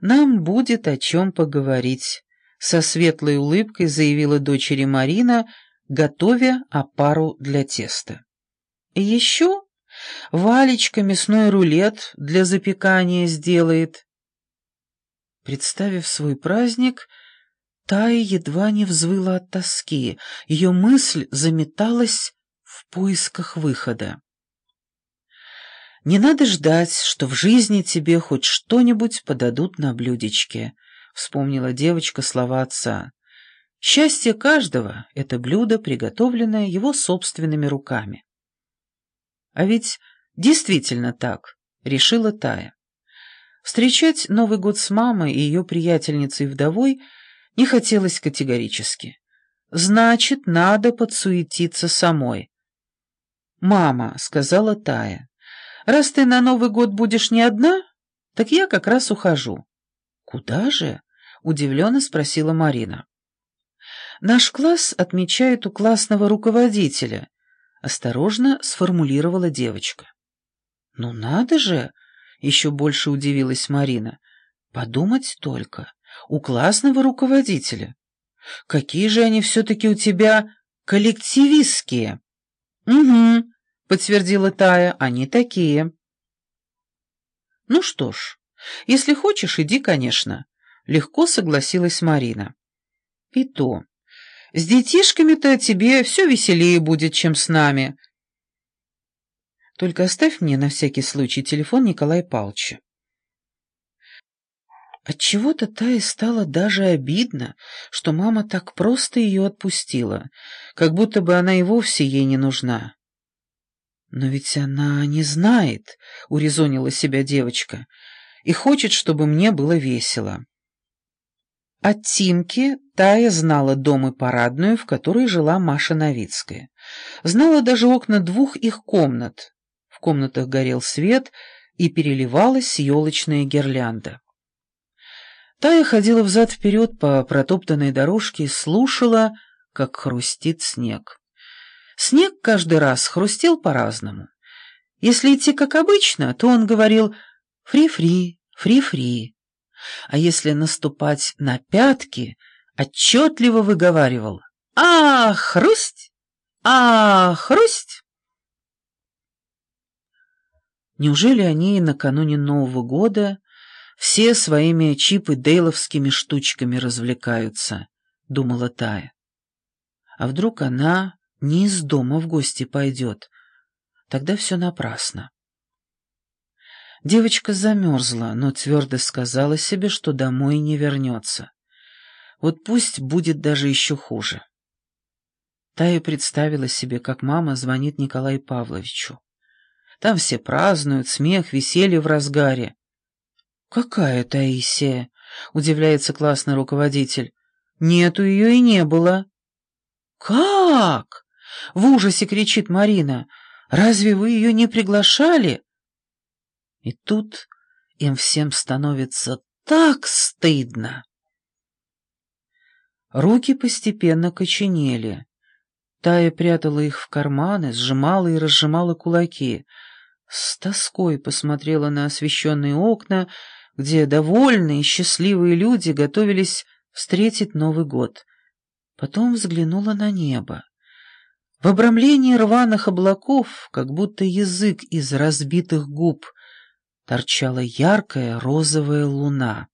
нам будет о чем поговорить», — со светлой улыбкой заявила дочери Марина, готовя опару для теста. «Еще Валечка мясной рулет для запекания сделает». Представив свой праздник, Тая едва не взвыла от тоски, ее мысль заметалась в поисках выхода. «Не надо ждать, что в жизни тебе хоть что-нибудь подадут на блюдечке», — вспомнила девочка слова отца. «Счастье каждого — это блюдо, приготовленное его собственными руками». А ведь действительно так, — решила Тая. Встречать Новый год с мамой и ее приятельницей-вдовой не хотелось категорически. Значит, надо подсуетиться самой. «Мама», — сказала Тая, — «раз ты на Новый год будешь не одна, так я как раз ухожу». «Куда же?» — удивленно спросила Марина. «Наш класс отмечает у классного руководителя», — осторожно сформулировала девочка. «Ну надо же!» — еще больше удивилась Марина. «Подумать только, у классного руководителя. Какие же они все-таки у тебя коллективистские!» «Угу», — подтвердила Тая, — «они такие». «Ну что ж, если хочешь, иди, конечно», — легко согласилась Марина. «И то, с детишками-то тебе все веселее будет, чем с нами», только оставь мне на всякий случай телефон Николая Павловича. Отчего-то Тае стало даже обидно, что мама так просто ее отпустила, как будто бы она и вовсе ей не нужна. «Но ведь она не знает», — урезонила себя девочка, — «и хочет, чтобы мне было весело». От Тимки Тая знала дом и парадную, в которой жила Маша Новицкая. Знала даже окна двух их комнат, комнатах горел свет и переливалась елочная гирлянда. Тая ходила взад-вперед по протоптанной дорожке и слушала, как хрустит снег. Снег каждый раз хрустел по-разному. Если идти как обычно, то он говорил «фри-фри, фри-фри». А если наступать на пятки, отчетливо выговаривал «А, хрусть! А, хрусть!» Неужели они накануне Нового года все своими чипы-дейловскими штучками развлекаются, — думала Тая. А вдруг она не из дома в гости пойдет? Тогда все напрасно. Девочка замерзла, но твердо сказала себе, что домой не вернется. Вот пусть будет даже еще хуже. Тая представила себе, как мама звонит Николаю Павловичу. Там все празднуют, смех, веселье в разгаре. «Какая Таисия?» — удивляется классный руководитель. «Нету ее и не было». «Как?» — в ужасе кричит Марина. «Разве вы ее не приглашали?» И тут им всем становится так стыдно. Руки постепенно коченели. Тая прятала их в карманы, сжимала и разжимала кулаки — с тоской посмотрела на освещенные окна, где довольные, счастливые люди готовились встретить Новый год. Потом взглянула на небо. В обрамлении рваных облаков, как будто язык из разбитых губ, торчала яркая розовая луна.